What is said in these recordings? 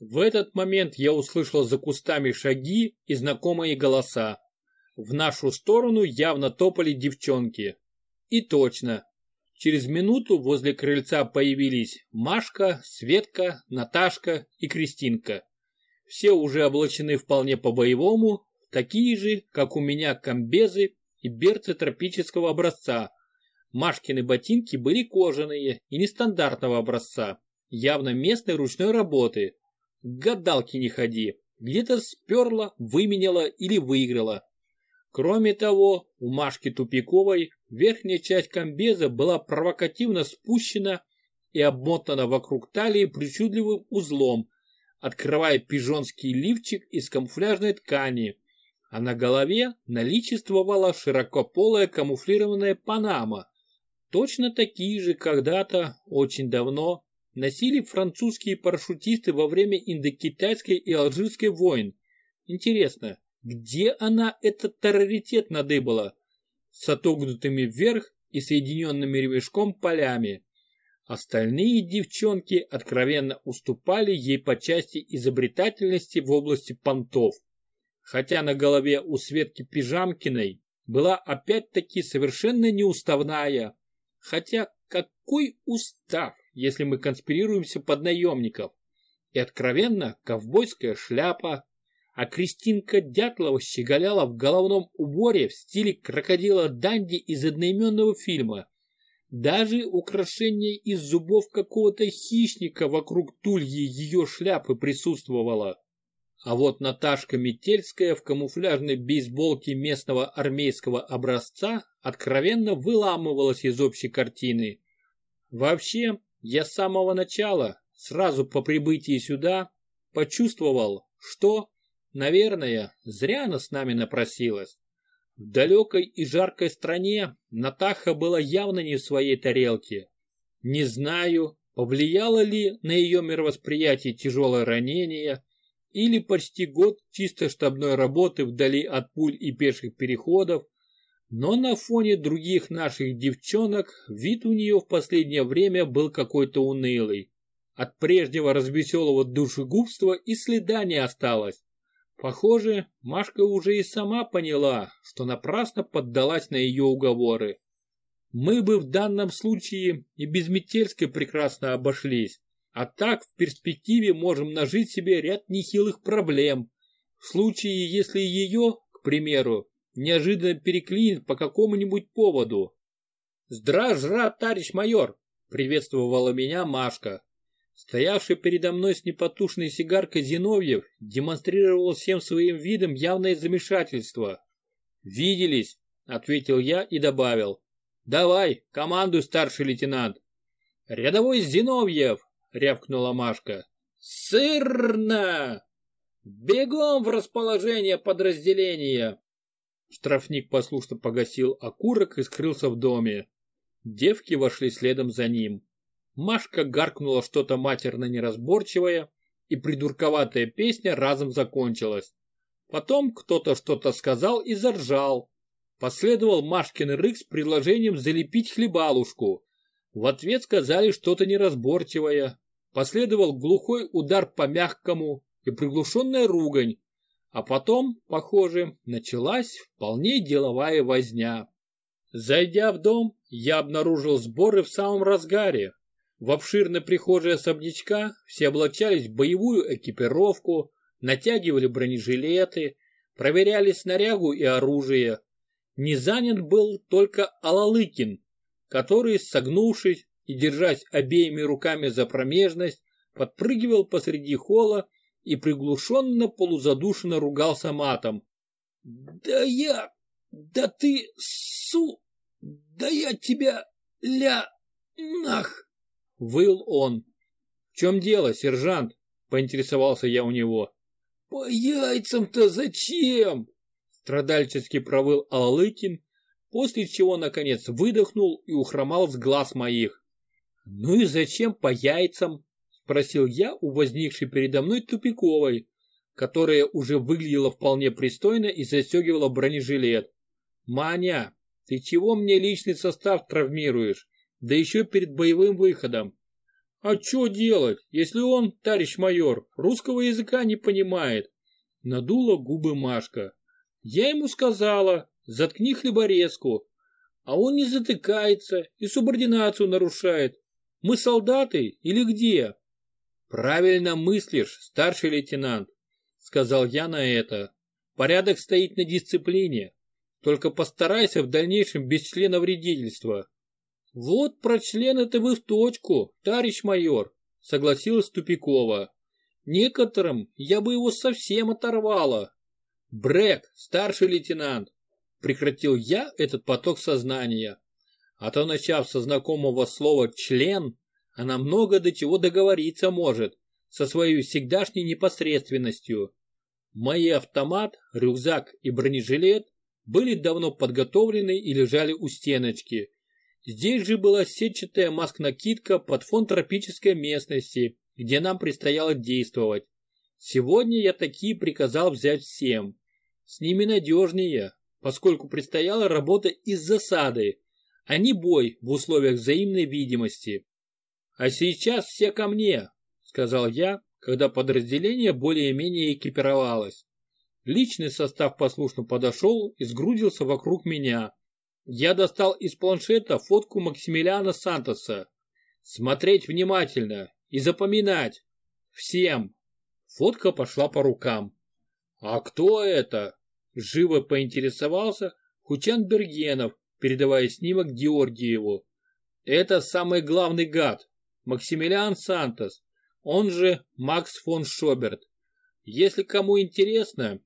В этот момент я услышал за кустами шаги и знакомые голоса. В нашу сторону явно топали девчонки. И точно. Через минуту возле крыльца появились Машка, Светка, Наташка и Кристинка. Все уже облачены вполне по-боевому, такие же, как у меня комбезы и берцы тропического образца. Машкины ботинки были кожаные и нестандартного образца, явно местной ручной работы. К гадалке не ходи, где-то сперла, выменяла или выиграла. Кроме того, у Машки Тупиковой верхняя часть комбеза была провокативно спущена и обмотана вокруг талии причудливым узлом, открывая пижонский лифчик из камуфляжной ткани, а на голове наличествовала широкополая камуфлированная панама. Точно такие же когда-то, очень давно, носили французские парашютисты во время индокитайской и алжирской войн. Интересно, где она этот раритет надыбала? С отогнутыми вверх и соединенными ремешком полями. Остальные девчонки откровенно уступали ей по части изобретательности в области понтов. Хотя на голове у Светки Пижамкиной была опять-таки совершенно неуставная. Хотя какой устав, если мы конспирируемся под наемников? И откровенно ковбойская шляпа, а Кристинка Дятлова щеголяла в головном уборе в стиле крокодила Данди из одноименного фильма. Даже украшение из зубов какого-то хищника вокруг тульи ее шляпы присутствовало. А вот Наташка Метельская в камуфляжной бейсболке местного армейского образца откровенно выламывалась из общей картины. Вообще, я с самого начала, сразу по прибытии сюда, почувствовал, что Наверное, зря она с нами напросилась. В далекой и жаркой стране Натаха была явно не в своей тарелке. Не знаю, повлияло ли на ее мировосприятие тяжелое ранение или почти год чисто штабной работы вдали от пуль и пеших переходов, но на фоне других наших девчонок вид у нее в последнее время был какой-то унылый. От прежнего развеселого душегубства и следа не осталось. Похоже, Машка уже и сама поняла, что напрасно поддалась на ее уговоры. Мы бы в данном случае и без Метельской прекрасно обошлись, а так в перспективе можем нажить себе ряд нехилых проблем. В случае, если ее, к примеру, неожиданно переклинит по какому-нибудь поводу. «Здравствуй, товарищ майор!» — приветствовала меня Машка. Стоявший передо мной с непотушной сигаркой Зиновьев демонстрировал всем своим видом явное замешательство. «Виделись», — ответил я и добавил. «Давай, командуй, старший лейтенант». «Рядовой Зиновьев!» — рявкнула Машка. «Сырно! Бегом в расположение подразделения!» Штрафник послушно погасил окурок и скрылся в доме. Девки вошли следом за ним. Машка гаркнула что-то матерно неразборчивое, и придурковатая песня разом закончилась. Потом кто-то что-то сказал и заржал. Последовал Машкин рык с предложением залепить хлебалушку. В ответ сказали что-то неразборчивое. Последовал глухой удар по мягкому и приглушенная ругань. А потом, похоже, началась вполне деловая возня. Зайдя в дом, я обнаружил сборы в самом разгаре. В обширной прихожей особнячка все облачались в боевую экипировку, натягивали бронежилеты, проверяли снарягу и оружие. Не занят был только Алалыкин, который, согнувшись и держась обеими руками за промежность, подпрыгивал посреди холла и приглушенно полузадушенно ругался матом. «Да я... да ты... су... да я тебя... ля... нах...» Выл он. «В чем дело, сержант?» – поинтересовался я у него. «По яйцам-то зачем?» – страдальчески провыл Алыкин, после чего, наконец, выдохнул и ухромал с глаз моих. «Ну и зачем по яйцам?» – спросил я у возникшей передо мной тупиковой, которая уже выглядела вполне пристойно и застегивала бронежилет. «Маня, ты чего мне личный состав травмируешь? да еще перед боевым выходом. А что делать, если он, товарищ майор, русского языка не понимает? Надула губы Машка. Я ему сказала, заткни хлеборезку. А он не затыкается и субординацию нарушает. Мы солдаты или где? Правильно мыслишь, старший лейтенант, сказал я на это. Порядок стоит на дисциплине. Только постарайся в дальнейшем без члена вредительства. Вот про члена-то вы в точку, товарищ майор, согласилась Тупикова. Некоторым я бы его совсем оторвала. Брэк, старший лейтенант, прекратил я этот поток сознания. А то, начав со знакомого слова «член», она много до чего договориться может, со своей всегдашней непосредственностью. Мои автомат, рюкзак и бронежилет были давно подготовлены и лежали у стеночки. Здесь же была сетчатая маск-накидка под фон тропической местности, где нам предстояло действовать. Сегодня я такие приказал взять всем. С ними надежнее, поскольку предстояла работа из засады, а не бой в условиях взаимной видимости. «А сейчас все ко мне», — сказал я, когда подразделение более-менее экипировалось. Личный состав послушно подошел и сгрудился вокруг меня. Я достал из планшета фотку Максимилиана Сантоса. Смотреть внимательно и запоминать. Всем. Фотка пошла по рукам. «А кто это?» Живо поинтересовался Хучан Бергенов, передавая снимок Георгиеву. Это самый главный гад, Максимилиан Сантос, он же Макс фон Шоберт. Если кому интересно,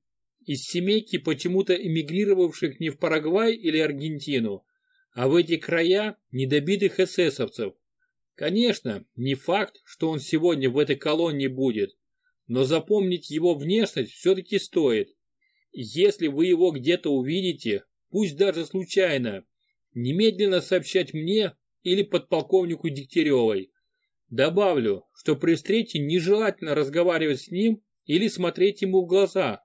из семейки почему-то эмигрировавших не в Парагвай или Аргентину, а в эти края недобитых эсэсовцев. Конечно, не факт, что он сегодня в этой колонне будет, но запомнить его внешность все-таки стоит. Если вы его где-то увидите, пусть даже случайно, немедленно сообщать мне или подполковнику Дегтяревой. Добавлю, что при встрече нежелательно разговаривать с ним или смотреть ему в глаза.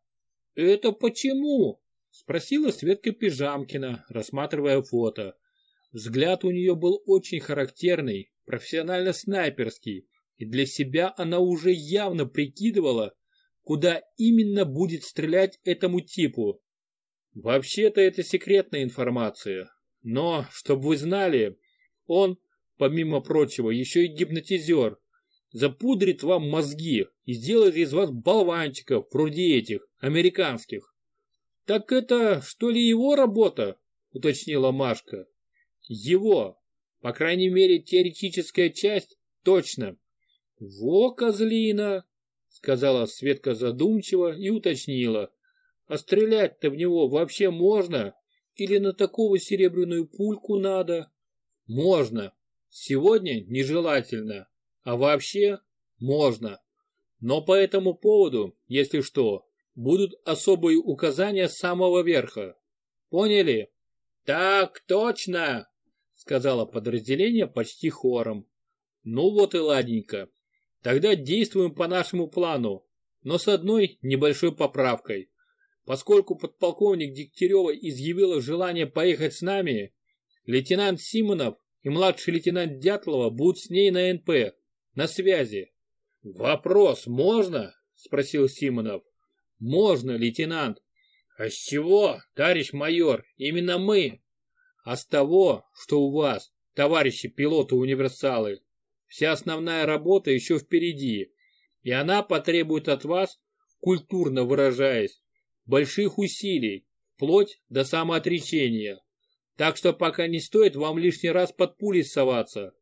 «Это почему?» – спросила Светка Пижамкина, рассматривая фото. Взгляд у нее был очень характерный, профессионально-снайперский, и для себя она уже явно прикидывала, куда именно будет стрелять этому типу. Вообще-то это секретная информация. Но, чтобы вы знали, он, помимо прочего, еще и гипнотизер. Запудрит вам мозги и сделает из вас болванчиков, вроде этих, американских. Так это, что ли, его работа? Уточнила Машка. Его. По крайней мере, теоретическая часть точно. Во, козлина! Сказала Светка задумчиво и уточнила. А стрелять-то в него вообще можно? Или на такого серебряную пульку надо? Можно. Сегодня нежелательно. А вообще можно. Но по этому поводу, если что, будут особые указания с самого верха. Поняли? Так точно, сказала подразделение почти хором. Ну вот и ладненько. Тогда действуем по нашему плану, но с одной небольшой поправкой. Поскольку подполковник Дегтярева изъявила желание поехать с нами, лейтенант Симонов и младший лейтенант Дятлова будут с ней на НП, на связи. «Вопрос можно?» – спросил Симонов. «Можно, лейтенант». «А с чего, товарищ майор, именно мы?» «А с того, что у вас, товарищи пилоты-универсалы, Вся основная работа еще впереди, и она потребует от вас, культурно выражаясь, больших усилий, вплоть до самоотречения. Так что пока не стоит вам лишний раз под пули соваться.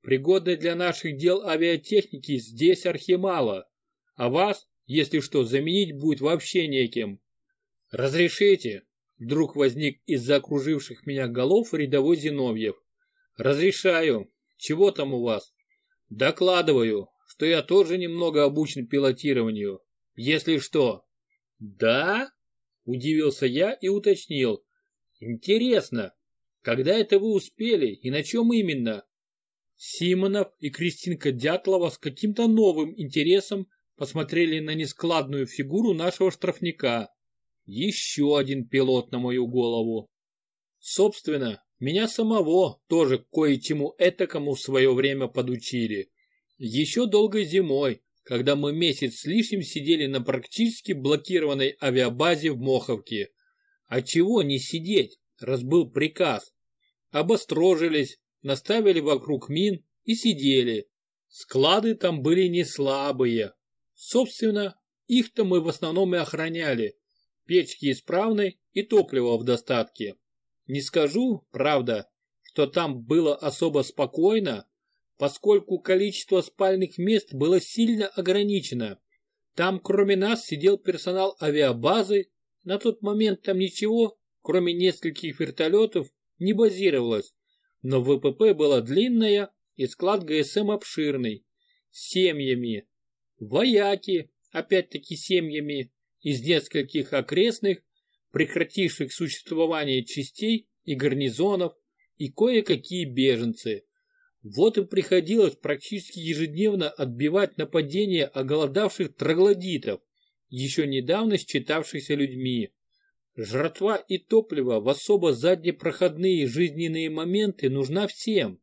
Пригодной для наших дел авиатехники здесь архимало, а вас, если что, заменить будет вообще неким. Разрешите? Вдруг возник из-за окруживших меня голов рядовой Зиновьев. Разрешаю. Чего там у вас? Докладываю, что я тоже немного обучен пилотированию. Если что. Да? Удивился я и уточнил. Интересно, когда это вы успели и на чем именно? Симонов и Кристинка Дятлова с каким-то новым интересом посмотрели на нескладную фигуру нашего штрафника. Еще один пилот на мою голову. Собственно, меня самого тоже кое-чему этакому в свое время подучили. Еще долгой зимой, когда мы месяц с лишним сидели на практически блокированной авиабазе в Моховке. А чего не сидеть, раз был приказ? Обострожились, наставили вокруг мин и сидели. Склады там были не слабые. Собственно, их-то мы в основном и охраняли. Печки исправны и топливо в достатке. Не скажу, правда, что там было особо спокойно, поскольку количество спальных мест было сильно ограничено. Там кроме нас сидел персонал авиабазы, на тот момент там ничего, кроме нескольких вертолетов, не базировалось, но ВПП была длинная и склад ГСМ обширный, с семьями. Вояки, опять-таки семьями, из нескольких окрестных, прекративших существование частей и гарнизонов, и кое-какие беженцы. Вот им приходилось практически ежедневно отбивать нападения оголодавших троглодитов, еще недавно считавшихся людьми. Жратва и топливо в особо заднепроходные жизненные моменты нужна всем,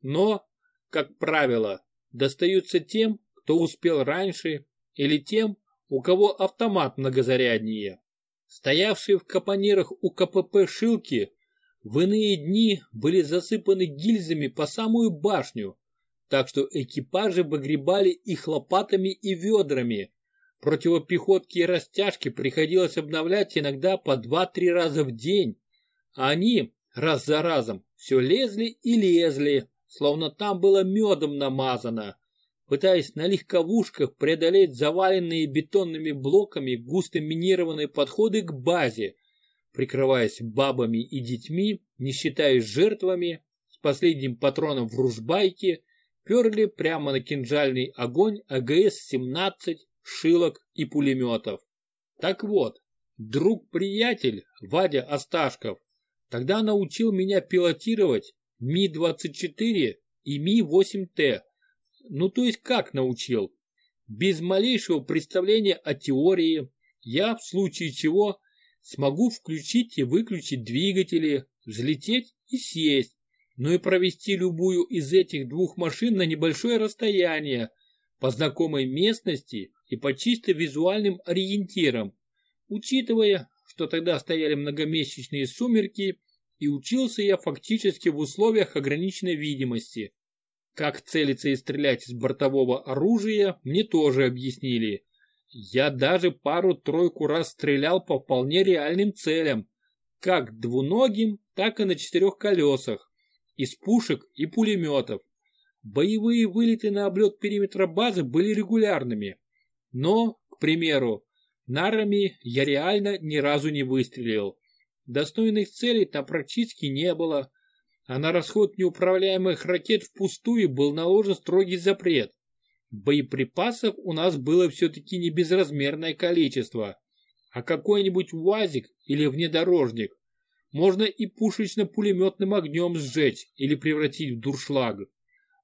но, как правило, достаются тем, кто успел раньше, или тем, у кого автомат многозаряднее. Стоявшие в капонирах у КПП шилки в иные дни были засыпаны гильзами по самую башню, так что экипажи выгребали их лопатами и ведрами. Противопехотки и растяжки приходилось обновлять иногда по 2-3 раза в день, а они раз за разом все лезли и лезли, словно там было медом намазано, пытаясь на легковушках преодолеть заваленные бетонными блоками густо минированные подходы к базе, прикрываясь бабами и детьми, не считаясь жертвами, с последним патроном в ружбайке, перли прямо на кинжальный огонь АГС-17, шилок и пулеметов. Так вот, друг-приятель Вадя Осташков тогда научил меня пилотировать Ми-24 и Ми-8Т. Ну то есть как научил? Без малейшего представления о теории, я в случае чего смогу включить и выключить двигатели, взлететь и сесть, но и провести любую из этих двух машин на небольшое расстояние, по знакомой местности и по чисто визуальным ориентирам, учитывая, что тогда стояли многомесячные сумерки, и учился я фактически в условиях ограниченной видимости. Как целиться и стрелять из бортового оружия, мне тоже объяснили. Я даже пару-тройку раз стрелял по вполне реальным целям, как двуногим, так и на четырех колесах, из пушек и пулеметов. Боевые вылеты на облет периметра базы были регулярными. Но, к примеру, нарами я реально ни разу не выстрелил. Достойных целей там практически не было, а на расход неуправляемых ракет впустую был наложен строгий запрет. Боеприпасов у нас было все-таки не безразмерное количество, а какой-нибудь УАЗик или внедорожник можно и пушечно-пулеметным огнем сжечь или превратить в дуршлаг.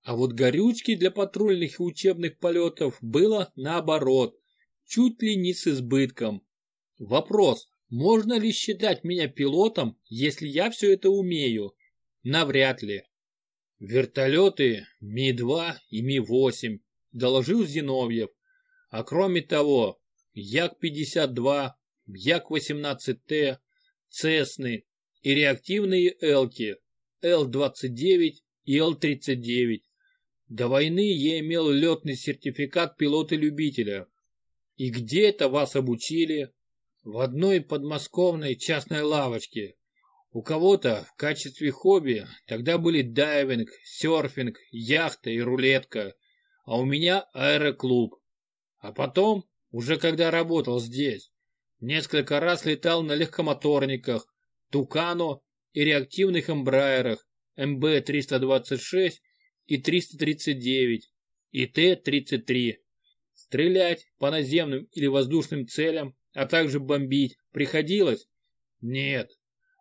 А вот горючки для патрульных и учебных полетов было наоборот, чуть ли не с избытком. Вопрос, можно ли считать меня пилотом, если я все это умею? Навряд ли. Вертолеты Ми-2 и Ми-8 доложил Зиновьев. А кроме того, Як-52, Як-18Т, Цесны и реактивные Элки Л-29 и Л-39. До войны я имел летный сертификат пилота-любителя. И где это вас обучили? В одной подмосковной частной лавочке. У кого-то в качестве хобби тогда были дайвинг, серфинг, яхта и рулетка а у меня аэроклуб. А потом, уже когда работал здесь, несколько раз летал на легкомоторниках, Тукано и реактивных эмбрайерах МБ-326 и 339 и Т-33. Стрелять по наземным или воздушным целям, а также бомбить приходилось? Нет.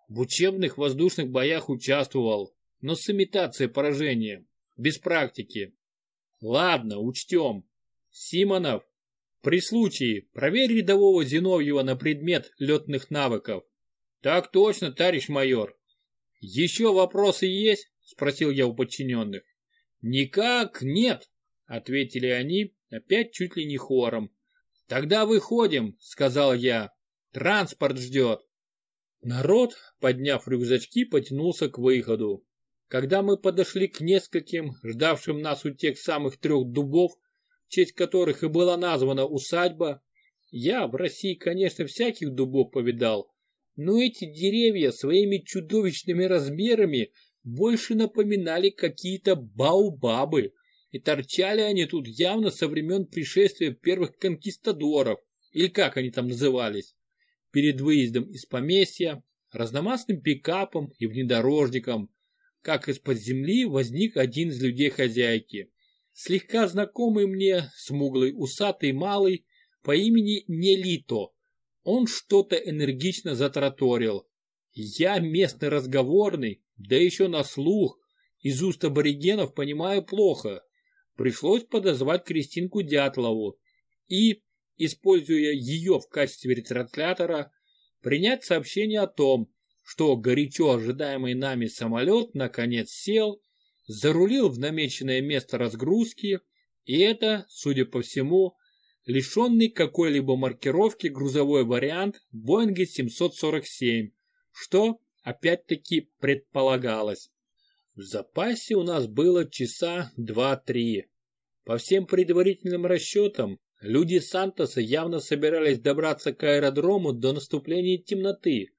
В учебных воздушных боях участвовал, но с имитацией поражения, без практики. Ладно, учтем. Симонов, при случае проверь рядового Зиновьева на предмет летных навыков. Так точно, товарищ майор. Еще вопросы есть? Спросил я у подчиненных. Никак нет, ответили они, опять чуть ли не хором. Тогда выходим, сказал я. Транспорт ждет. Народ, подняв рюкзачки, потянулся к выходу. Когда мы подошли к нескольким, ждавшим нас у тех самых трех дубов, в честь которых и была названа усадьба, я в России, конечно, всяких дубов повидал, но эти деревья своими чудовищными размерами больше напоминали какие-то баубабы, и торчали они тут явно со времен пришествия первых конкистадоров, или как они там назывались. Перед выездом из поместья, разномастным пикапом и внедорожником, как из-под земли возник один из людей хозяйки. Слегка знакомый мне, смуглый, усатый, малый, по имени Нелито. Он что-то энергично затраторил. Я местный разговорный, да еще на слух, из уст аборигенов понимаю плохо. Пришлось подозвать Кристинку Дятлову и, используя ее в качестве ретранслятора, принять сообщение о том, что горячо ожидаемый нами самолет наконец сел, зарулил в намеченное место разгрузки, и это, судя по всему, лишенный какой-либо маркировки грузовой вариант Боинга 747, что, опять-таки, предполагалось. В запасе у нас было часа два-три. По всем предварительным расчетам, люди Сантоса явно собирались добраться к аэродрому до наступления темноты,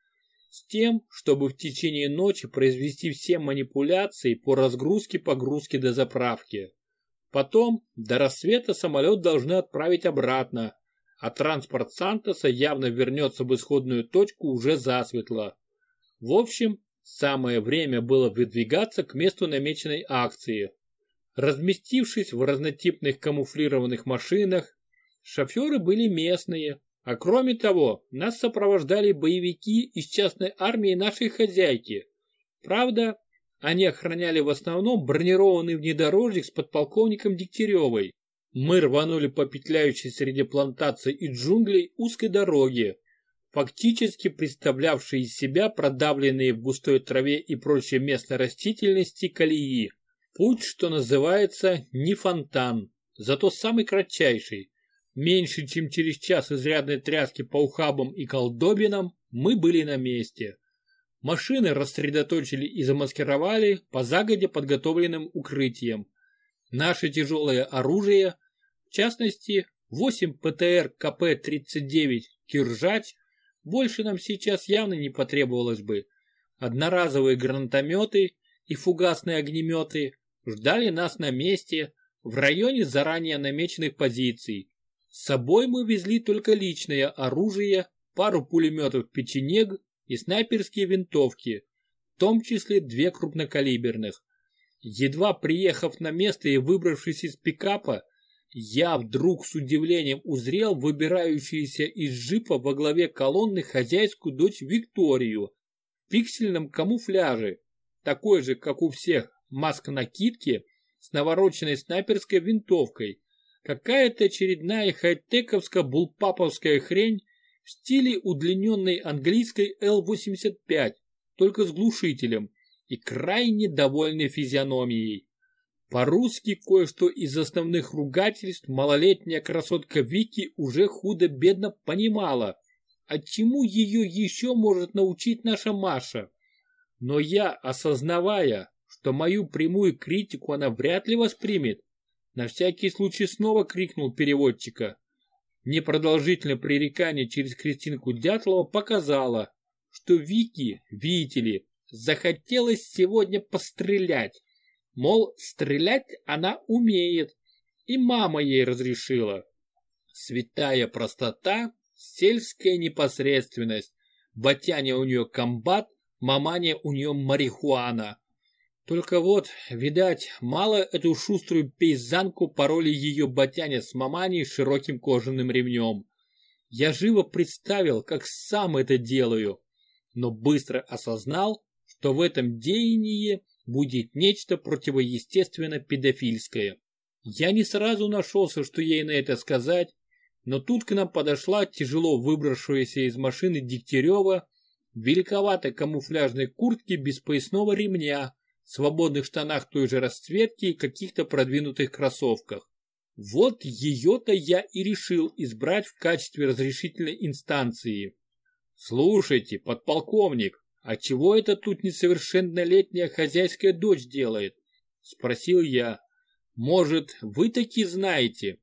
с тем, чтобы в течение ночи произвести все манипуляции по разгрузке-погрузке до заправки. Потом, до рассвета самолет должны отправить обратно, а транспорт Сантоса явно вернется в исходную точку уже засветло. В общем, самое время было выдвигаться к месту намеченной акции. Разместившись в разнотипных камуфлированных машинах, шоферы были местные, а кроме того, нас сопровождали боевики из частной армии нашей хозяйки. Правда, они охраняли в основном бронированный внедорожник с подполковником Дегтяревой. Мы рванули по петляющей среди плантаций и джунглей узкой дороге, фактически представлявшей из себя продавленные в густой траве и прочей местной растительности колеи. Путь, что называется, не фонтан, зато самый кратчайший. Меньше чем через час изрядной тряски по ухабам и колдобинам мы были на месте. Машины рассредоточили и замаскировали по загоде подготовленным укрытием. Наше тяжелое оружие, в частности, 8 ПТР КП-39 «Киржач», больше нам сейчас явно не потребовалось бы. Одноразовые гранатометы и фугасные огнеметы ждали нас на месте в районе заранее намеченных позиций. С собой мы везли только личное оружие, пару пулеметов «Печенег» и снайперские винтовки, в том числе две крупнокалиберных. Едва приехав на место и выбравшись из пикапа, я вдруг с удивлением узрел выбирающуюся из джипа во главе колонны хозяйскую дочь Викторию в пиксельном камуфляже, такой же, как у всех, маска-накидки с навороченной снайперской винтовкой. Какая-то очередная хай-тековско-булпаповская хрень в стиле удлиненной английской L-85, только с глушителем и крайне довольной физиономией. По-русски кое-что из основных ругательств малолетняя красотка Вики уже худо-бедно понимала, а чему ее еще может научить наша Маша. Но я, осознавая, что мою прямую критику она вряд ли воспримет, на всякий случай снова крикнул переводчика. Непродолжительное пререкание через Кристинку Дятлова показало, что Вики, видите ли, захотелось сегодня пострелять. Мол, стрелять она умеет, и мама ей разрешила. Святая простота, сельская непосредственность, батяня у нее комбат, маманя у нее марихуана. Только вот, видать, мало эту шуструю пейзанку пароли ее ботяне с маманей широким кожаным ремнем. Я живо представил, как сам это делаю, но быстро осознал, что в этом деянии будет нечто противоестественно педофильское. Я не сразу нашелся, что ей на это сказать, но тут к нам подошла тяжело выбравшаяся из машины Дегтярева в великоватой камуфляжной куртке без поясного ремня, свободных штанах той же расцветки и каких-то продвинутых кроссовках. Вот ее-то я и решил избрать в качестве разрешительной инстанции. Слушайте, подполковник, а чего это тут несовершеннолетняя хозяйская дочь делает? Спросил я. Может, вы таки знаете?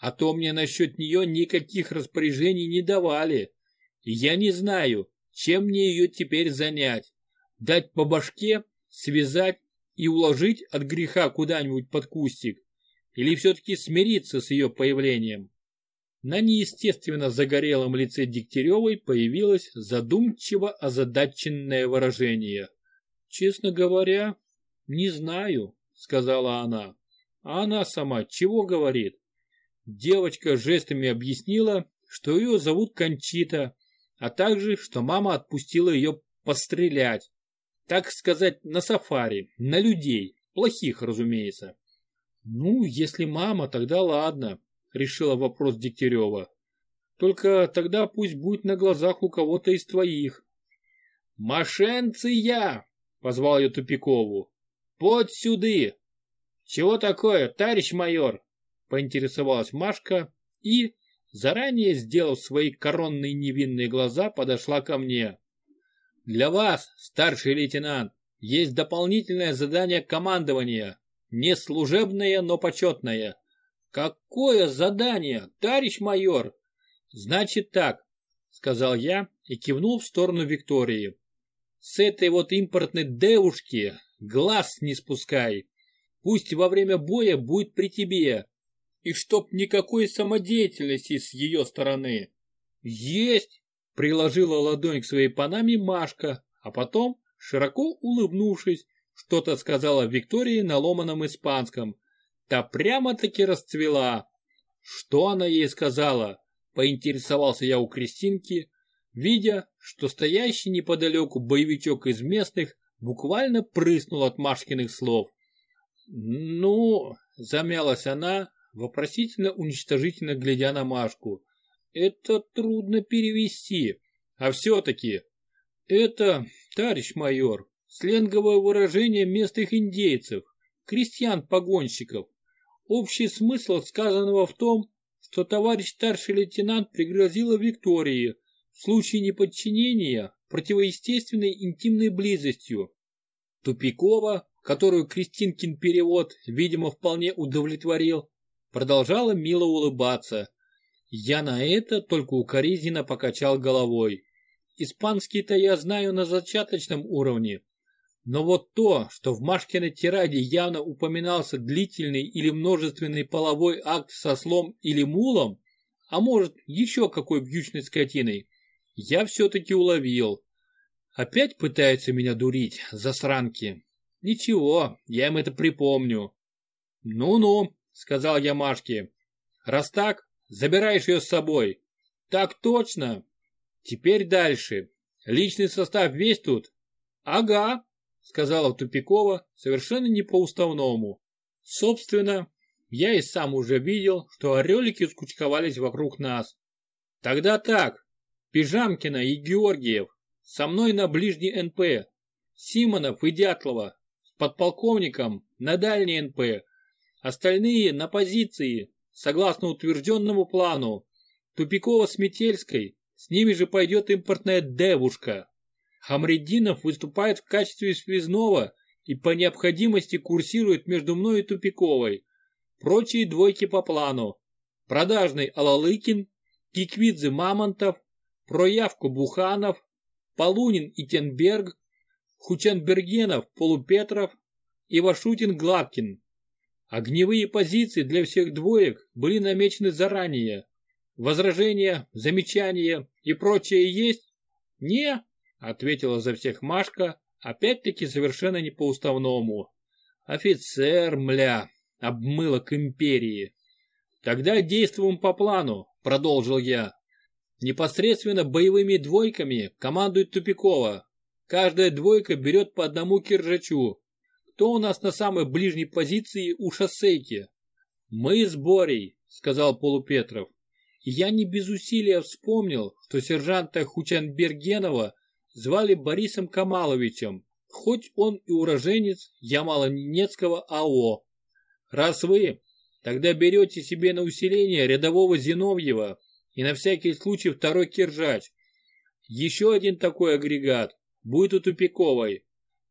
А то мне насчет нее никаких распоряжений не давали. И я не знаю, чем мне ее теперь занять. Дать по башке, связать и уложить от греха куда-нибудь под кустик? Или все-таки смириться с ее появлением? На неестественно загорелом лице Дегтяревой появилось задумчиво озадаченное выражение. «Честно говоря, не знаю», — сказала она. «А она сама чего говорит?» Девочка жестами объяснила, что ее зовут Кончита, а также, что мама отпустила ее пострелять. Так сказать, на сафари, на людей, плохих, разумеется. Ну, если мама, тогда ладно, решила вопрос Дегтярева. Только тогда пусть будет на глазах у кого-то из твоих. «Мошенция!» — позвал ее Тупикову. «Под сюды!» «Чего такое, товарищ майор?» — поинтересовалась Машка и, заранее сделав свои коронные невинные глаза, подошла ко мне. «Для вас, старший лейтенант, есть дополнительное задание командования, не служебное, но почетное. Какое задание, товарищ майор? Значит так, сказал я и кивнул в сторону Виктории. С этой вот импортной девушки глаз не спускай. Пусть во время боя будет при тебе. И чтоб никакой самодеятельности с ее стороны. Есть! Приложила ладонь к своей панаме Машка, а потом, широко улыбнувшись, что-то сказала Виктории на ломаном испанском. Та прямо-таки расцвела. Что она ей сказала? Поинтересовался я у Кристинки, видя, что стоящий неподалеку боевичок из местных буквально прыснул от Машкиных слов. «Ну...» — замялась она, вопросительно-уничтожительно глядя на Машку. «Это трудно перевести. А все-таки...» «Это, товарищ майор, сленговое выражение местных индейцев, крестьян-погонщиков. Общий смысл сказанного в том, что товарищ старший лейтенант пригрозила Виктории в случае неподчинения противоестественной интимной близостью. Тупикова, которую Кристинкин перевод, видимо, вполне удовлетворил, продолжала мило улыбаться. Я на это только укоризненно покачал головой. Испанский-то я знаю на зачаточном уровне, но вот то, что в Машкиной тираде явно упоминался длительный или множественный половой акт со слом или мулом, а может еще какой вьючной скотиной, я все-таки уловил. Опять пытаются меня дурить, засранки. Ничего, я им это припомню. Ну-ну, сказал я Машке. Раз так, забираешь ее с собой. Так точно. Теперь дальше. Личный состав весь тут? Ага, сказала Тупикова совершенно не по-уставному. Собственно, я и сам уже видел, что орелики скучковались вокруг нас. Тогда так, Пижамкина и Георгиев, со мной на ближний НП, Симонов и Дятлова, с подполковником на дальний НП, остальные на позиции, согласно утвержденному плану. Тупикова с Метельской, с ними же пойдет импортная девушка. Хамреддинов выступает в качестве связного и по необходимости курсирует между мной и Тупиковой. Прочие двойки по плану. Продажный Алалыкин, Киквидзе Мамонтов, Проявку Буханов, Полунин и Тенберг, Хучанбергенов Полупетров и Вашутин Гладкин. Огневые позиции для всех двоек были намечены заранее. Возражения, замечания и прочее есть? Не, ответила за всех Машка, опять-таки совершенно не по-уставному. Офицер, мля, обмыло к империи. Тогда действуем по плану, продолжил я. Непосредственно боевыми двойками командует Тупикова. Каждая двойка берет по одному киржачу. Кто у нас на самой ближней позиции у шоссейки? Мы с Борей, сказал Полупетров. я не без усилия вспомнил, что сержанта Хучанбергенова звали Борисом Камаловичем, хоть он и уроженец Ямало-Ненецкого АО. Раз вы, Тогда берете себе на усиление рядового Зиновьева и на всякий случай второй киржач. Еще один такой агрегат будет у Тупиковой.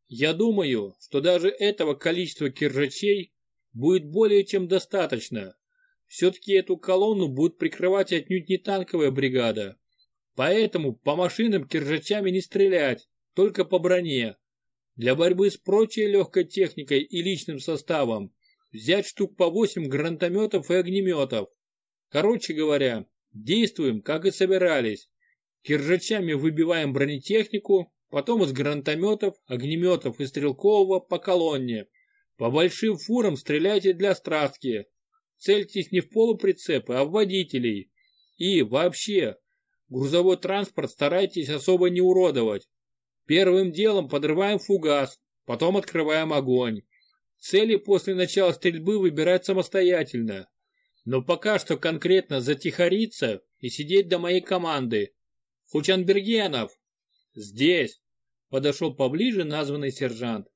Я думаю, что даже этого количества киржачей будет более чем достаточно. Все-таки эту колонну будет прикрывать отнюдь не танковая бригада. Поэтому по машинам киржачами не стрелять, только по броне. Для борьбы с прочей легкой техникой и личным составом взять штук по 8 гранатометов и огнеметов. Короче говоря, действуем, как и собирались. Киржачами выбиваем бронетехнику, потом из гранатометов, огнеметов и стрелкового по колонне. По большим фурам стреляйте для страстки. Цельтесь не в полуприцепы, а в водителей. И вообще, грузовой транспорт старайтесь особо не уродовать. Первым делом подрываем фугас, потом открываем огонь. Цели после начала стрельбы выбирать самостоятельно. Но пока что конкретно затихариться и сидеть до моей команды. Хучанбергенов! Здесь! Подошел поближе названный сержант.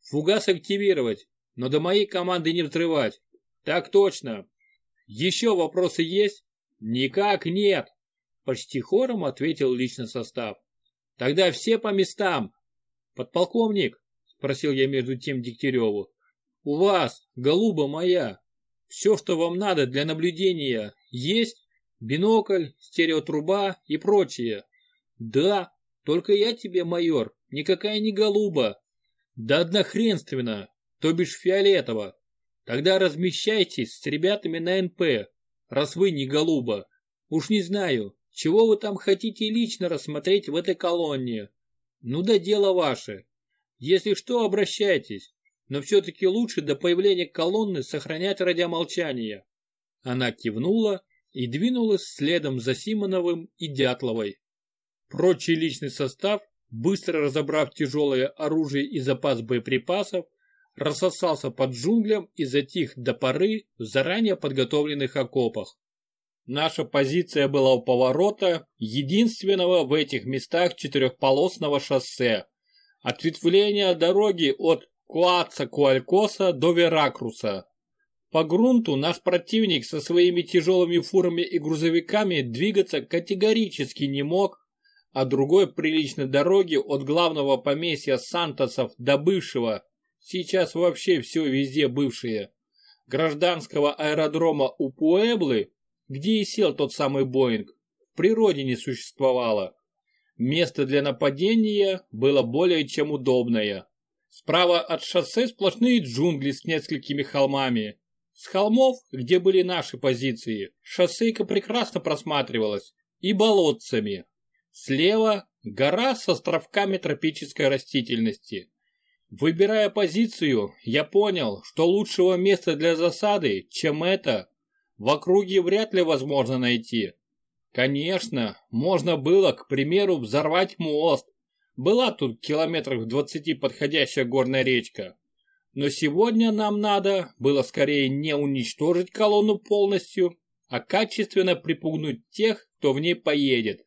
Фугас активировать, но до моей команды не взрывать. Так точно. Еще вопросы есть? Никак нет. Почти хором ответил личный состав. Тогда все по местам. Подполковник, спросил я между тем Дегтяреву, у вас, голуба моя, все, что вам надо для наблюдения, есть? Бинокль, стереотруба и прочее. Да, только я тебе, майор, никакая не голуба. Да однохренственно, то бишь фиолетово. Тогда размещайтесь с ребятами на НП, раз вы не голуба. Уж не знаю, чего вы там хотите лично рассмотреть в этой колонне. Ну да дело ваше. Если что, обращайтесь но все-таки лучше до появления колонны сохранять радиомолчание. Она кивнула и двинулась следом за Симоновым и Дятловой. Прочий личный состав, быстро разобрав тяжелое оружие и запас боеприпасов, рассосался под джунглям и затих до поры в заранее подготовленных окопах. Наша позиция была у поворота, единственного в этих местах четырехполосного шоссе. Ответвление дороги от Куаца-Куалькоса до Веракруса. По грунту наш противник со своими тяжелыми фурами и грузовиками двигаться категорически не мог, а другой приличной дороги от главного поместья Сантосов до бывшего, сейчас вообще все везде бывшие, гражданского аэродрома у Пуэблы, где и сел тот самый Боинг, в природе не существовало. Место для нападения было более чем удобное. Справа от шоссе сплошные джунгли с несколькими холмами. С холмов, где были наши позиции, шоссейка прекрасно просматривалась. И болотцами. Слева гора с островками тропической растительности. Выбирая позицию, я понял, что лучшего места для засады, чем это, в округе вряд ли возможно найти. Конечно, можно было, к примеру, взорвать мост, была тут километров в двадцати подходящая горная речка. Но сегодня нам надо было скорее не уничтожить колонну полностью, а качественно припугнуть тех, кто в ней поедет.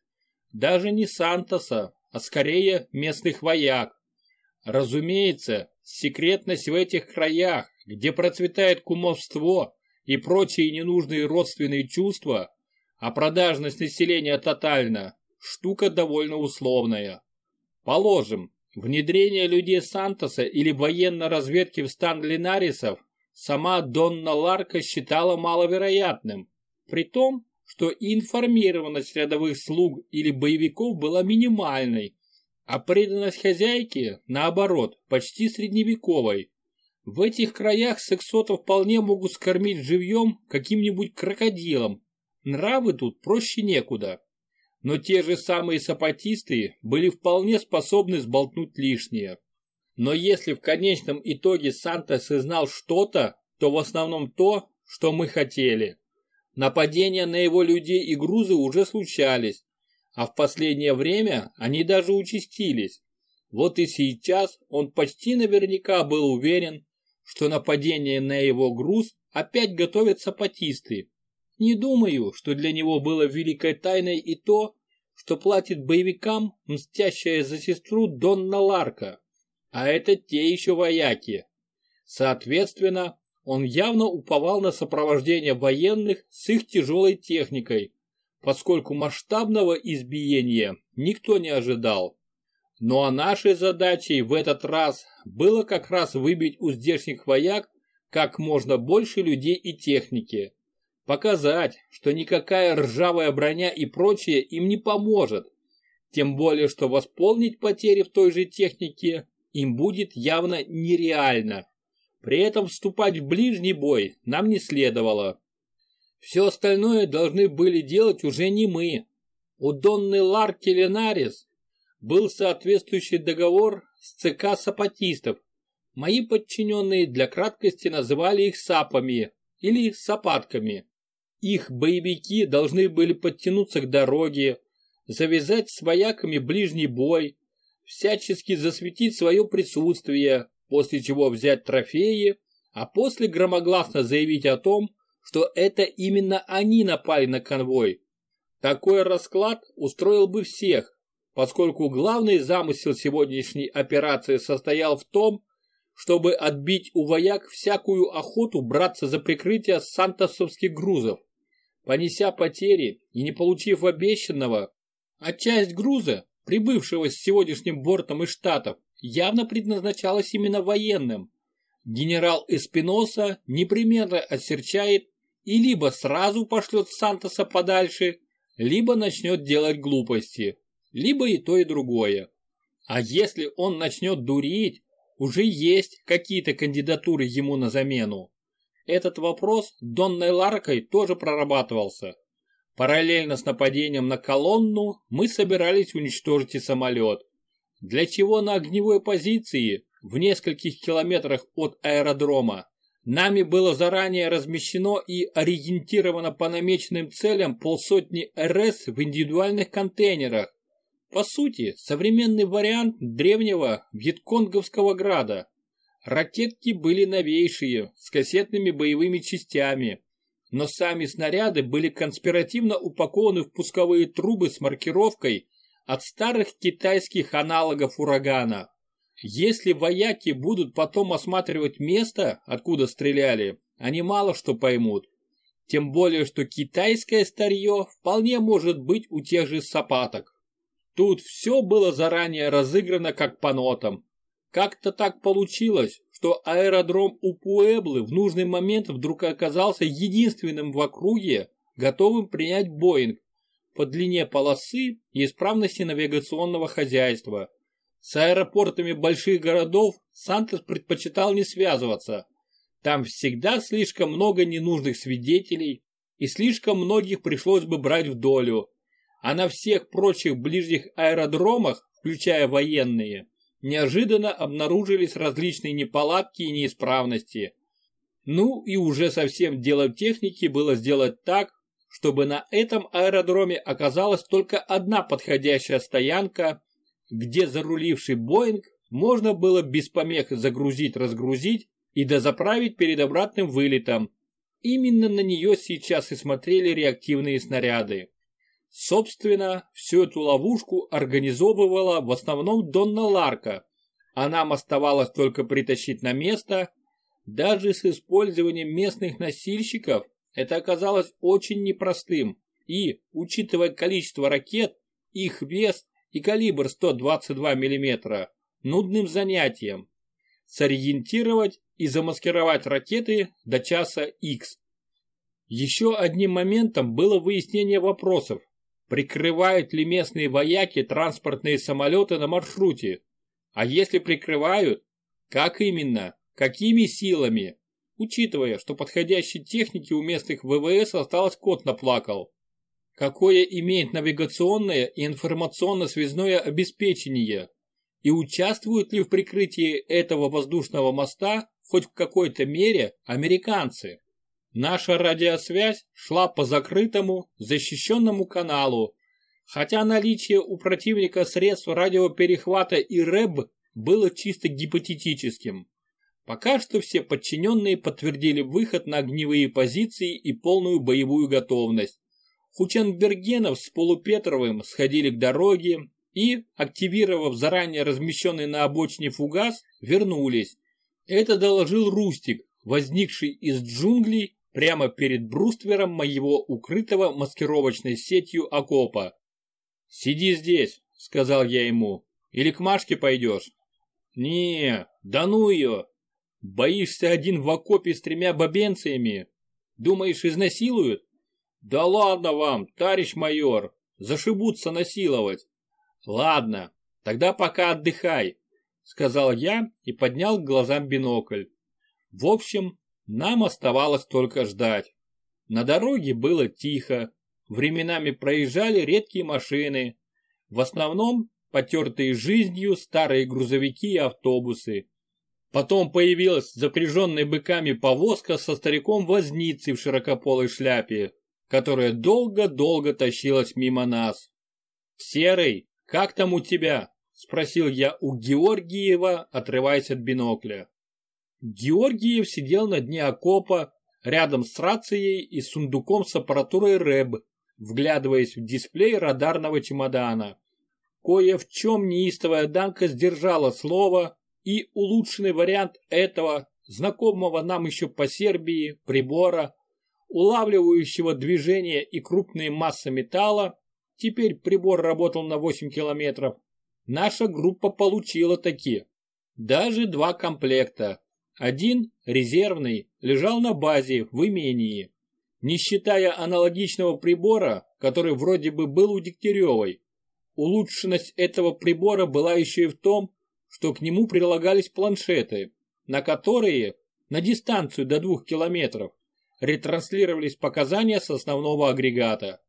Даже не Сантоса, а скорее местных вояк. Разумеется, секретность в этих краях, где процветает кумовство и прочие ненужные родственные чувства, а продажность населения тотальна, штука довольно условная. Положим, внедрение людей Сантоса или военной разведки в стан Линарисов сама Донна Ларка считала маловероятным, при том, что информированность рядовых слуг или боевиков была минимальной, а преданность хозяйки, наоборот, почти средневековой. В этих краях сексотов вполне могут скормить живьем каким-нибудь крокодилом. Нравы тут проще некуда но те же самые сапатисты были вполне способны сболтнуть лишнее. Но если в конечном итоге Сантос знал что-то, то в основном то, что мы хотели. Нападения на его людей и грузы уже случались, а в последнее время они даже участились. Вот и сейчас он почти наверняка был уверен, что нападение на его груз опять готовят сапатисты. Не думаю, что для него было великой тайной и то, что платит боевикам, мстящая за сестру Донна Ларка. А это те еще вояки. Соответственно, он явно уповал на сопровождение военных с их тяжелой техникой, поскольку масштабного избиения никто не ожидал. Ну а нашей задачей в этот раз было как раз выбить у здешних вояк как можно больше людей и техники. Показать, что никакая ржавая броня и прочее им не поможет. Тем более, что восполнить потери в той же технике им будет явно нереально. При этом вступать в ближний бой нам не следовало. Все остальное должны были делать уже не мы. У Донны Ларки Ленарис был соответствующий договор с ЦК сапатистов. Мои подчиненные для краткости называли их сапами или сапатками. Их боевики должны были подтянуться к дороге, завязать с вояками ближний бой, всячески засветить свое присутствие, после чего взять трофеи, а после громогласно заявить о том, что это именно они напали на конвой. Такой расклад устроил бы всех, поскольку главный замысел сегодняшней операции состоял в том, чтобы отбить у вояк всякую охоту браться за прикрытие сантосовских грузов. Понеся потери и не получив обещанного, а часть груза, прибывшего с сегодняшним бортом из Штатов, явно предназначалась именно военным. Генерал Эспиноса непременно осерчает и либо сразу пошлет Сантоса подальше, либо начнет делать глупости, либо и то и другое. А если он начнет дурить, уже есть какие-то кандидатуры ему на замену. Этот вопрос Донной Ларкой тоже прорабатывался. Параллельно с нападением на колонну мы собирались уничтожить и самолет для чего на огневой позиции в нескольких километрах от аэродрома нами было заранее размещено и ориентировано по намеченным целям полсотни РС в индивидуальных контейнерах. По сути, современный вариант древнего вьетконговского града. Ракетки были новейшие, с кассетными боевыми частями, но сами снаряды были конспиративно упакованы в пусковые трубы с маркировкой от старых китайских аналогов урагана. Если вояки будут потом осматривать место, откуда стреляли, они мало что поймут. Тем более, что китайское старье вполне может быть у тех же сапаток. Тут все было заранее разыграно как по нотам. Как-то так получилось, что аэродром у Пуэблы в нужный момент вдруг оказался единственным в округе, готовым принять Боинг, по длине полосы и исправности навигационного хозяйства. С аэропортами больших городов Сантос предпочитал не связываться. Там всегда слишком много ненужных свидетелей, и слишком многих пришлось бы брать в долю. А на всех прочих ближних аэродромах, включая военные, неожиданно обнаружились различные неполадки и неисправности. Ну и уже совсем делом техники было сделать так, чтобы на этом аэродроме оказалась только одна подходящая стоянка, где заруливший Боинг можно было без помех загрузить-разгрузить и дозаправить перед обратным вылетом. Именно на нее сейчас и смотрели реактивные снаряды. Собственно, всю эту ловушку организовывала в основном Донна Ларка, а нам оставалось только притащить на место, даже с использованием местных носильщиков это оказалось очень непростым и, учитывая количество ракет, их вес и калибр 122 мм, нудным занятием. Сориентировать и замаскировать ракеты до часа X. Еще одним моментом было выяснение вопросов, прикрывают ли местные вояки транспортные самолеты на маршруте, а если прикрывают, как именно, какими силами, учитывая, что подходящей техники у местных ВВС осталось кот наплакал. Какое имеет навигационное и информационно-связное обеспечение? И участвуют ли в прикрытии этого воздушного моста хоть в какой-то мере американцы? Наша радиосвязь шла по закрытому, защищенному каналу, хотя наличие у противника средств радиоперехвата и РЭБ было чисто гипотетическим. Пока что все подчиненные подтвердили выход на огневые позиции и полную боевую готовность. Хученбергенов с Полупетровым сходили к дороге и, активировав заранее размещенный на обочине фугас, вернулись. Это доложил Рустик, возникший из джунглей прямо перед бруствером моего укрытого маскировочной сетью окопа. «Сиди здесь», — сказал я ему, — «или к Машке пойдешь?» «Не, да ну ее! Боишься один в окопе с тремя бабенциями? Думаешь, изнасилуют? Да ладно вам, товарищ майор, зашибутся насиловать. Ладно, тогда пока отдыхай, сказал я и поднял к глазам бинокль. В общем, нам оставалось только ждать. На дороге было тихо, временами проезжали редкие машины, в основном потертые жизнью старые грузовики и автобусы. Потом появилась запряженная быками повозка со стариком-возницей в широкополой шляпе, которая долго-долго тащилась мимо нас. «Серый, как там у тебя?» – спросил я у Георгиева, отрываясь от бинокля. Георгиев сидел на дне окопа, рядом с рацией и сундуком с аппаратурой РЭБ, вглядываясь в дисплей радарного чемодана. Кое в чем неистовая Данка сдержала слово, и улучшенный вариант этого, знакомого нам еще по Сербии, прибора, улавливающего движение и крупные массы металла, теперь прибор работал на 8 километров, наша группа получила такие. Даже два комплекта. Один, резервный, лежал на базе в имении. Не считая аналогичного прибора, который вроде бы был у Дегтяревой. Улучшенность этого прибора была еще и в том, что к нему прилагались планшеты, на которые, на дистанцию до двух километров, ретранслировались показания с основного агрегата.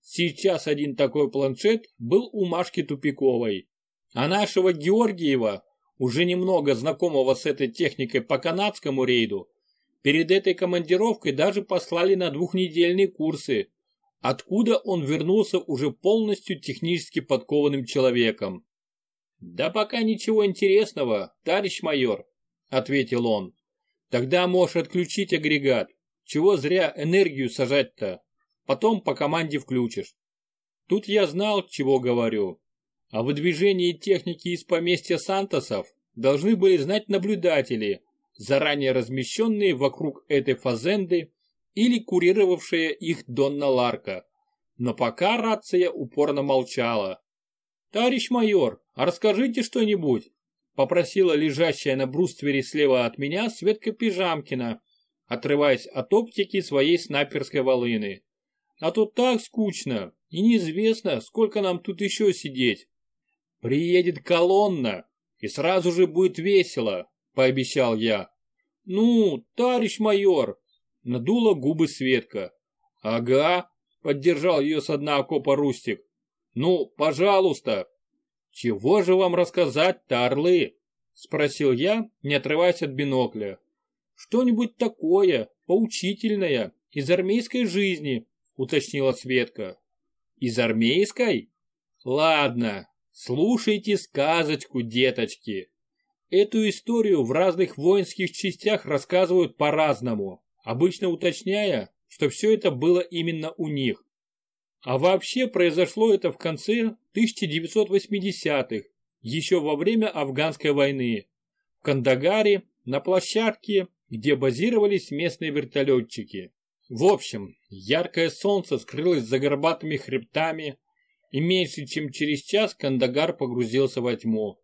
Сейчас один такой планшет был у Машки Тупиковой, а нашего Георгиева, уже немного знакомого с этой техникой по канадскому рейду, перед этой командировкой даже послали на двухнедельные курсы, откуда он вернулся уже полностью технически подкованным человеком. «Да пока ничего интересного, товарищ майор», — ответил он. «Тогда можешь отключить агрегат. Чего зря энергию сажать-то? Потом по команде включишь». Тут я знал, чего говорю. О выдвижении техники из поместья Сантосов должны были знать наблюдатели, заранее размещенные вокруг этой фазенды или курировавшая их Донна Ларка. Но пока рация упорно молчала. «Товарищ майор, а расскажите что-нибудь», — попросила лежащая на бруствере слева от меня Светка Пижамкина, отрываясь от оптики своей снайперской волыны. «А то так скучно, и неизвестно, сколько нам тут еще сидеть. Приедет колонна, и сразу же будет весело», — пообещал я. «Ну, товарищ майор», — надула губы Светка. «Ага», — поддержал ее с дна окопа Рустик. Ну, пожалуйста. Чего же вам рассказать-то, орлы? Спросил я, не отрываясь от бинокля. Что-нибудь такое, поучительное, из армейской жизни, уточнила Светка. Из армейской? Ладно, слушайте сказочку, деточки. Эту историю в разных воинских частях рассказывают по-разному, обычно уточняя, что все это было именно у них. А вообще произошло это в конце 1980-х, еще во время афганской войны. В Кандагаре, на площадке, где базировались местные вертолетчики. В общем, яркое солнце скрылось за горбатыми хребтами, и меньше чем через час Кандагар погрузился во тьму.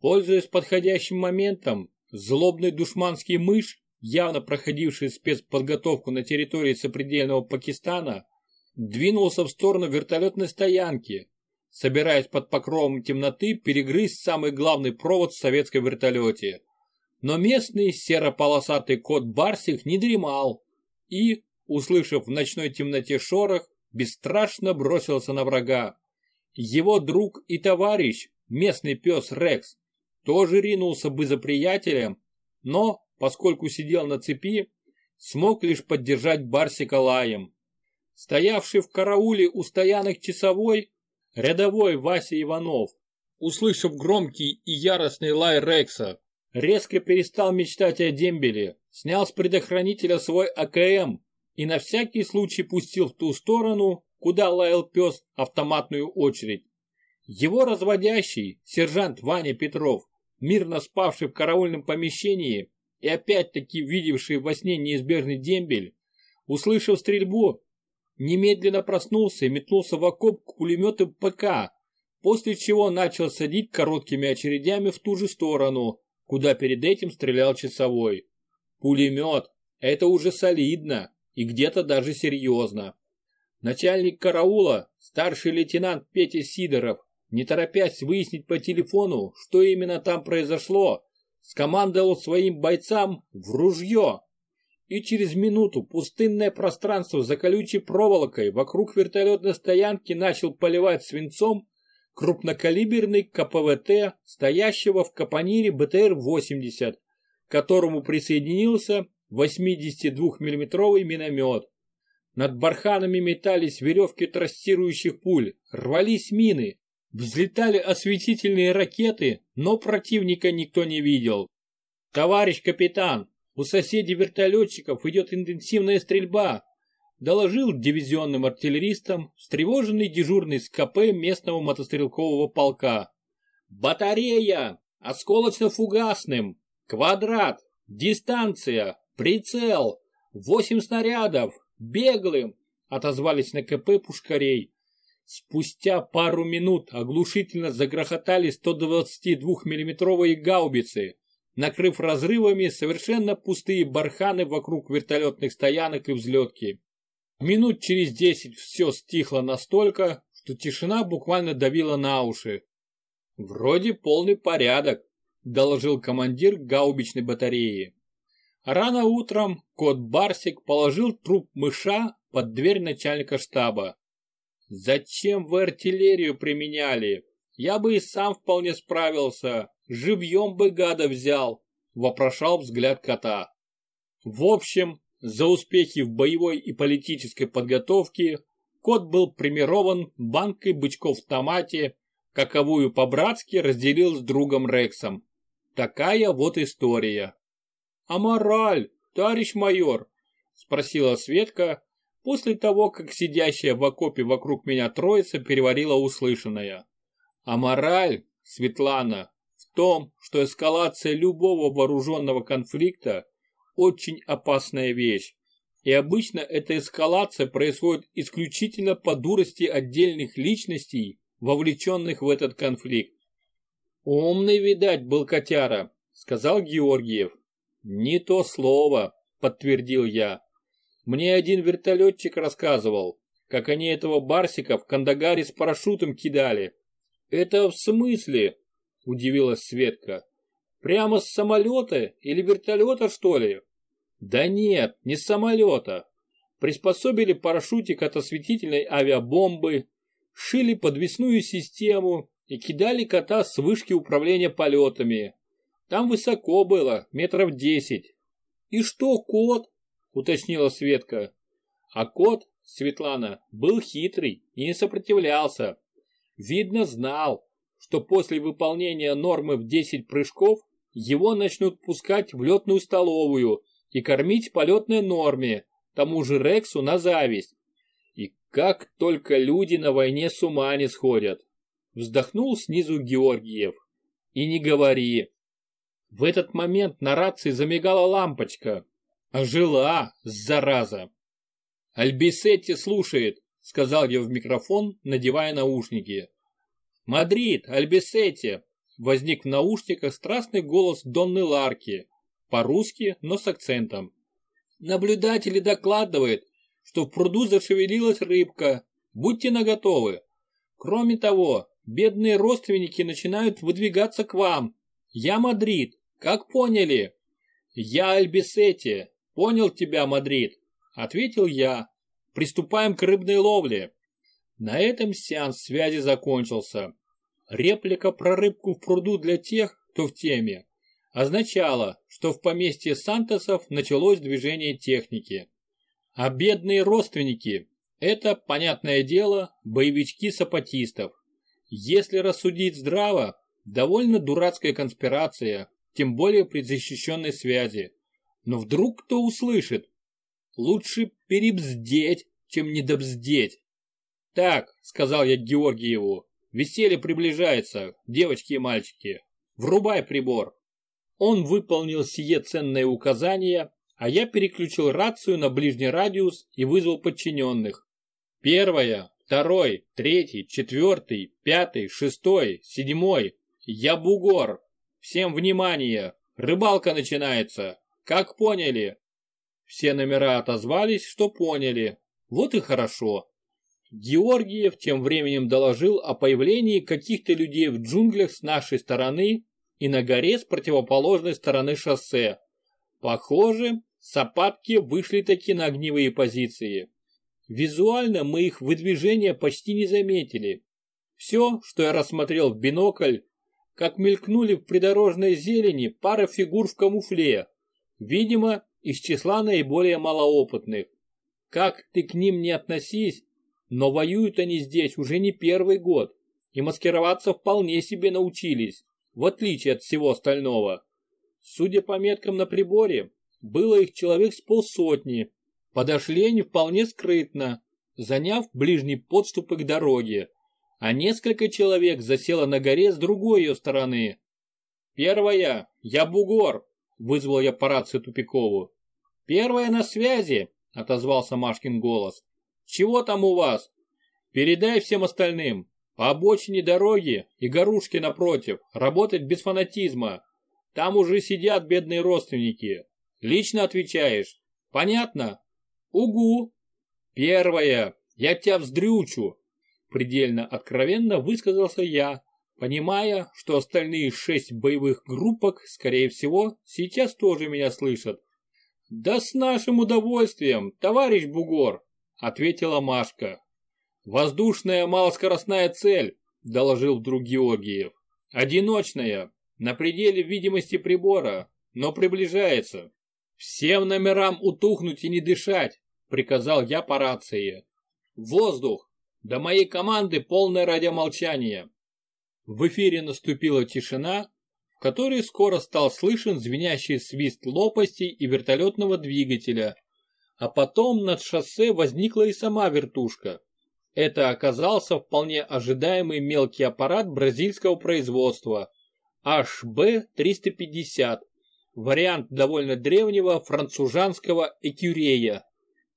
Пользуясь подходящим моментом, злобный душманский мышь, явно проходивший спецподготовку на территории сопредельного Пакистана, двинулся в сторону вертолетной стоянки, собираясь под покровом темноты перегрызть самый главный провод в советской вертолете. Но местный серо-полосатый кот Барсик не дремал и, услышав в ночной темноте шорох, бесстрашно бросился на врага. Его друг и товарищ, местный пес Рекс, тоже ринулся бы за приятелем, но, поскольку сидел на цепи, смог лишь поддержать Барсика лаем. Стоявший в карауле у стоянок часовой, рядовой Вася Иванов, услышав громкий и яростный лай Рекса, резко перестал мечтать о дембеле, снял с предохранителя свой АКМ и на всякий случай пустил в ту сторону, куда лаял пес, автоматную очередь. Его разводящий, сержант Ваня Петров, мирно спавший в караульном помещении, и опять-таки видевший во сне неизбежный дембель, услышав стрельбу, немедленно проснулся и метнулся в окоп к пулемету ПК, после чего начал садить короткими очередями в ту же сторону, куда перед этим стрелял часовой. Пулемет – это уже солидно и где-то даже серьезно. Начальник караула, старший лейтенант Петя Сидоров, не торопясь выяснить по телефону, что именно там произошло, скомандовал своим бойцам в ружье. И через минуту пустынное пространство за колючей проволокой вокруг вертолетной стоянки начал поливать свинцом крупнокалиберный КПВТ, стоящего в капонире БТР-80, к которому присоединился 82 миллиметровый миномет. Над барханами метались веревки трассирующих пуль, рвались мины, взлетали осветительные ракеты, но противника никто не видел. «Товарищ капитан, у соседей вертолетчиков идет интенсивная стрельба», доложил дивизионным артиллеристам встревоженный дежурный с КП местного мотострелкового полка. «Батарея! Осколочно-фугасным! Квадрат! Дистанция! Прицел! Восемь снарядов! Беглым!» отозвались на КП пушкарей. Спустя пару минут оглушительно загрохотали 122 миллиметровые гаубицы, накрыв разрывами совершенно пустые барханы вокруг вертолетных стоянок и взлетки. Минут через десять все стихло настолько, что тишина буквально давила на уши. «Вроде полный порядок», — доложил командир гаубичной батареи. Рано утром кот Барсик положил труп мыша под дверь начальника штаба. «Зачем вы артиллерию применяли? Я бы и сам вполне справился, живьем бы гада взял», — вопрошал взгляд кота. В общем, за успехи в боевой и политической подготовке кот был премирован банкой бычков в томате, каковую по-братски разделил с другом Рексом. Такая вот история. «А мораль, товарищ майор?» – спросила Светка, после того, как сидящая в окопе вокруг меня троица переварила услышанное. «А мораль, Светлана, в том, что эскалация любого вооруженного конфликта очень опасная вещь. И обычно эта эскалация происходит исключительно по дурости отдельных личностей, вовлеченных в этот конфликт. «Умный, видать, был котяра», — сказал Георгиев. «Не то слово», — подтвердил я. «Мне один вертолетчик рассказывал, как они этого Барсика в Кандагаре с парашютом кидали». «Это в смысле?» — удивилась Светка. Прямо с самолета или вертолета, что ли? Да нет, не с самолета. Приспособили парашютик от осветительной авиабомбы, шили подвесную систему и кидали кота с вышки управления полетами. Там высоко было, метров десять. И что, кот? Уточнила Светка. А кот, Светлана, был хитрый и не сопротивлялся. Видно, знал, что после выполнения нормы в 10 прыжков его начнут пускать в летную столовую и кормить по летной норме, тому же Рексу на зависть. И как только люди на войне с ума не сходят. Вздохнул снизу Георгиев. И не говори. В этот момент на рации замигала лампочка. Ожила, зараза. Альбисетти слушает, сказал я в микрофон, надевая наушники. Мадрид, Альбисетти, возник в наушниках страстный голос Донны Ларки, по-русски, но с акцентом. Наблюдатели докладывают, что в пруду зашевелилась рыбка. Будьте наготовы. Кроме того, бедные родственники начинают выдвигаться к вам. Я Мадрид, как поняли? Я Альбисетти, понял тебя, Мадрид, ответил я. Приступаем к рыбной ловле. На этом сеанс связи закончился. Реплика про рыбку в пруду для тех, кто в теме, означала, что в поместье Сантосов началось движение техники. А бедные родственники – это, понятное дело, боевички сапатистов. Если рассудить здраво, довольно дурацкая конспирация, тем более при защищенной связи. Но вдруг кто услышит? Лучше перебздеть, чем недобздеть. Так, сказал я Георгиеву, Веселье приближается, девочки и мальчики. Врубай прибор. Он выполнил сие ценное указание, а я переключил рацию на ближний радиус и вызвал подчиненных. Первое, второй, третий, четвертый, пятый, шестой, седьмой. Я бугор. Всем внимание. Рыбалка начинается. Как поняли? Все номера отозвались, что поняли. Вот и хорошо. Георгиев тем временем доложил о появлении каких-то людей в джунглях с нашей стороны и на горе с противоположной стороны шоссе. Похоже, сапатки вышли таки на огневые позиции. Визуально мы их выдвижения почти не заметили. Все, что я рассмотрел в бинокль, как мелькнули в придорожной зелени пара фигур в камуфле, видимо, из числа наиболее малоопытных. Как ты к ним не относись, но воюют они здесь уже не первый год, и маскироваться вполне себе научились, в отличие от всего остального. Судя по меткам на приборе, было их человек с полсотни. Подошли они вполне скрытно, заняв ближний подступ к дороге, а несколько человек засело на горе с другой ее стороны. «Первая, я бугор», — вызвал я по рации Тупикову. «Первая на связи», — отозвался Машкин голос. «Чего там у вас? Передай всем остальным. По обочине дороги и горушке напротив, работать без фанатизма. Там уже сидят бедные родственники. Лично отвечаешь. Понятно? Угу. Первое. Я тебя вздрючу. Предельно откровенно высказался я, понимая, что остальные шесть боевых группок, скорее всего, сейчас тоже меня слышат. «Да с нашим удовольствием, товарищ Бугор!» — ответила Машка. «Воздушная малоскоростная цель», — доложил вдруг Георгиев. «Одиночная, на пределе видимости прибора, но приближается. Всем номерам утухнуть и не дышать», — приказал я по рации. «Воздух! До моей команды полное радиомолчание». В эфире наступила тишина, в которой скоро стал слышен звенящий свист лопастей и вертолетного двигателя, а потом над шоссе возникла и сама вертушка. Это оказался вполне ожидаемый мелкий аппарат бразильского производства HB-350, вариант довольно древнего францужанского экюрея.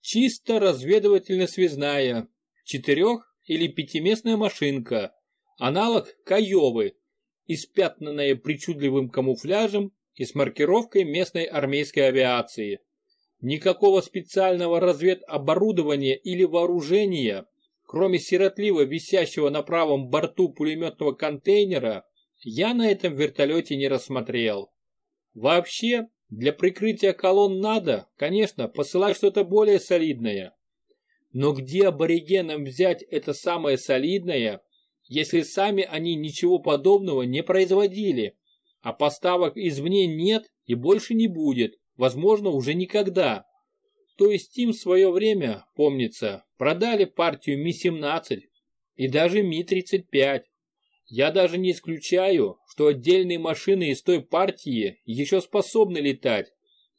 Чисто разведывательно-связная, четырех- или пятиместная машинка, аналог Каевы, испятнанная причудливым камуфляжем и с маркировкой местной армейской авиации. Никакого специального разведоборудования или вооружения Кроме сиротливо висящего на правом борту пулеметного контейнера, я на этом вертолете не рассмотрел. Вообще, для прикрытия колонн надо, конечно, посылать что-то более солидное. Но где аборигенам взять это самое солидное, если сами они ничего подобного не производили, а поставок извне нет и больше не будет, возможно, уже никогда. То есть им в свое время, помнится, продали партию Ми-17 и даже Ми-35. Я даже не исключаю, что отдельные машины из той партии еще способны летать.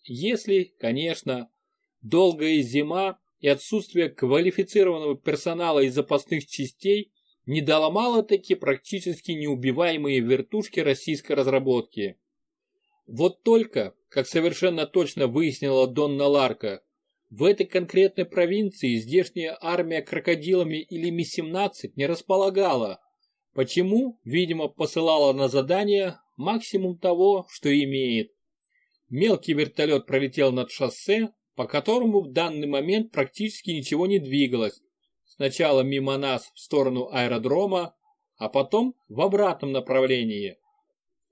Если, конечно, долгая зима и отсутствие квалифицированного персонала и запасных частей не доломало таки практически неубиваемые вертушки российской разработки. Вот только, как совершенно точно выяснила Донна Ларка, в этой конкретной провинции здешняя армия крокодилами или Ми-17 не располагала. Почему? Видимо, посылала на задание максимум того, что имеет. Мелкий вертолет пролетел над шоссе, по которому в данный момент практически ничего не двигалось. Сначала мимо нас в сторону аэродрома, а потом в обратном направлении.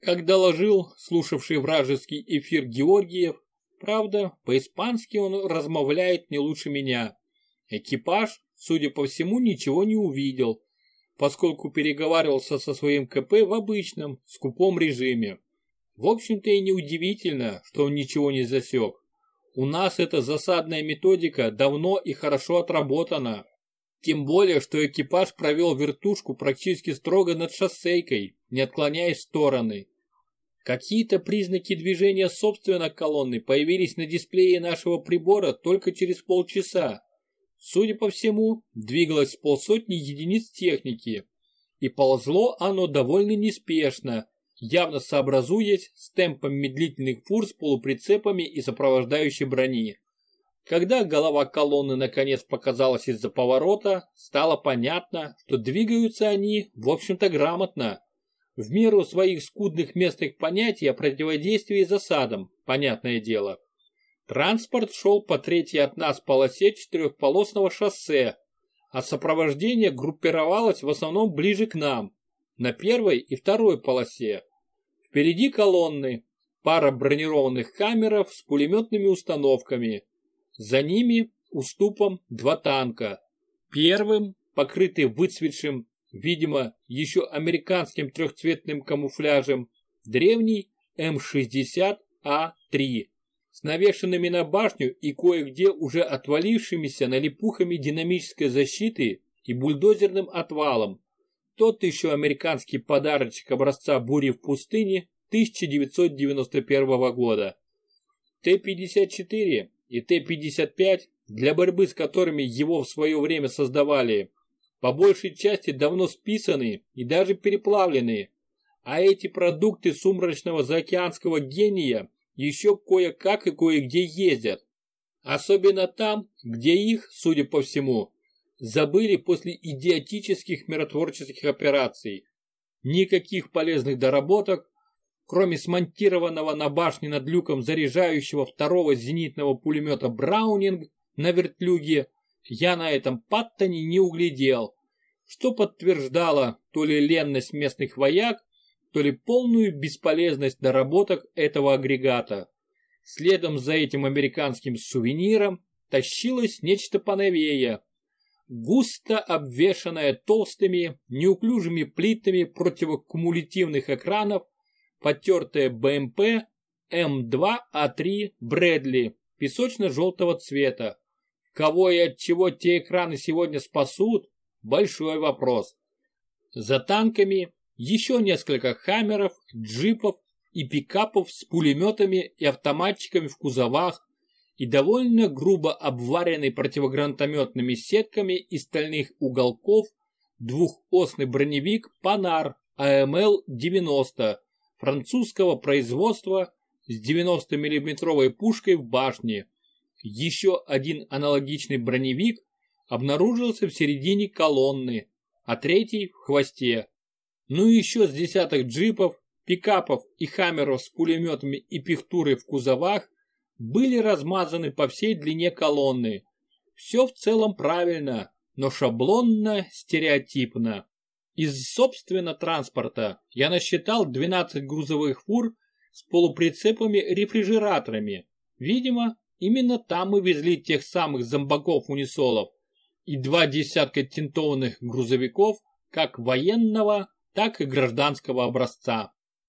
Как доложил слушавший вражеский эфир Георгиев, Правда, по-испански он размовляет не лучше меня. Экипаж, судя по всему, ничего не увидел, поскольку переговаривался со своим КП в обычном, скупом режиме. В общем-то и неудивительно, что он ничего не засек. У нас эта засадная методика давно и хорошо отработана. Тем более, что экипаж провел вертушку практически строго над шоссейкой, не отклоняясь в стороны. Какие-то признаки движения собственно колонны появились на дисплее нашего прибора только через полчаса. Судя по всему, двигалось полсотни единиц техники. И ползло оно довольно неспешно, явно сообразуясь с темпом медлительных фур с полуприцепами и сопровождающей брони. Когда голова колонны наконец показалась из-за поворота, стало понятно, что двигаются они, в общем-то, грамотно. В меру своих скудных местных понятий о противодействии засадам, понятное дело. Транспорт шел по третьей от нас полосе четырехполосного шоссе, а сопровождение группировалось в основном ближе к нам, на первой и второй полосе. Впереди колонны, пара бронированных камеров с пулеметными установками. За ними, уступом, два танка. Первым, покрытый выцветшим, видимо, еще американским трехцветным камуфляжем, древний М60А3 с навешенными на башню и кое-где уже отвалившимися налипухами динамической защиты и бульдозерным отвалом. Тот еще американский подарочек образца бури в пустыне 1991 года. Т-54 и Т-55, для борьбы с которыми его в свое время создавали, по большей части давно списаны и даже переплавлены, а эти продукты сумрачного заокеанского гения еще кое-как и кое-где ездят. Особенно там, где их, судя по всему, забыли после идиотических миротворческих операций. Никаких полезных доработок, кроме смонтированного на башне над люком заряжающего второго зенитного пулемета «Браунинг» на вертлюге, я на этом паттоне не углядел, что подтверждало то ли ленность местных вояк, то ли полную бесполезность доработок этого агрегата. Следом за этим американским сувениром тащилось нечто поновее, густо обвешанное толстыми, неуклюжими плитами противокумулятивных экранов, потертое БМП М2А3 Брэдли песочно-желтого цвета. Кого и от чего те экраны сегодня спасут – большой вопрос. За танками еще несколько хаммеров, джипов и пикапов с пулеметами и автоматчиками в кузовах и довольно грубо обваренный противогранатометными сетками из стальных уголков двухосный броневик Панар АМЛ-90 французского производства с 90 миллиметровой пушкой в башне. Еще один аналогичный броневик обнаружился в середине колонны, а третий в хвосте. Ну и еще с десяток джипов, пикапов и хаммеров с пулеметами и пихтурой в кузовах были размазаны по всей длине колонны. Все в целом правильно, но шаблонно, стереотипно. Из, собственно, транспорта я насчитал 12 грузовых фур с полуприцепами-рефрижераторами. Видимо, именно там мы везли тех самых зомбаков-унисолов и два десятка тинтованных грузовиков как военного, так и гражданского образца.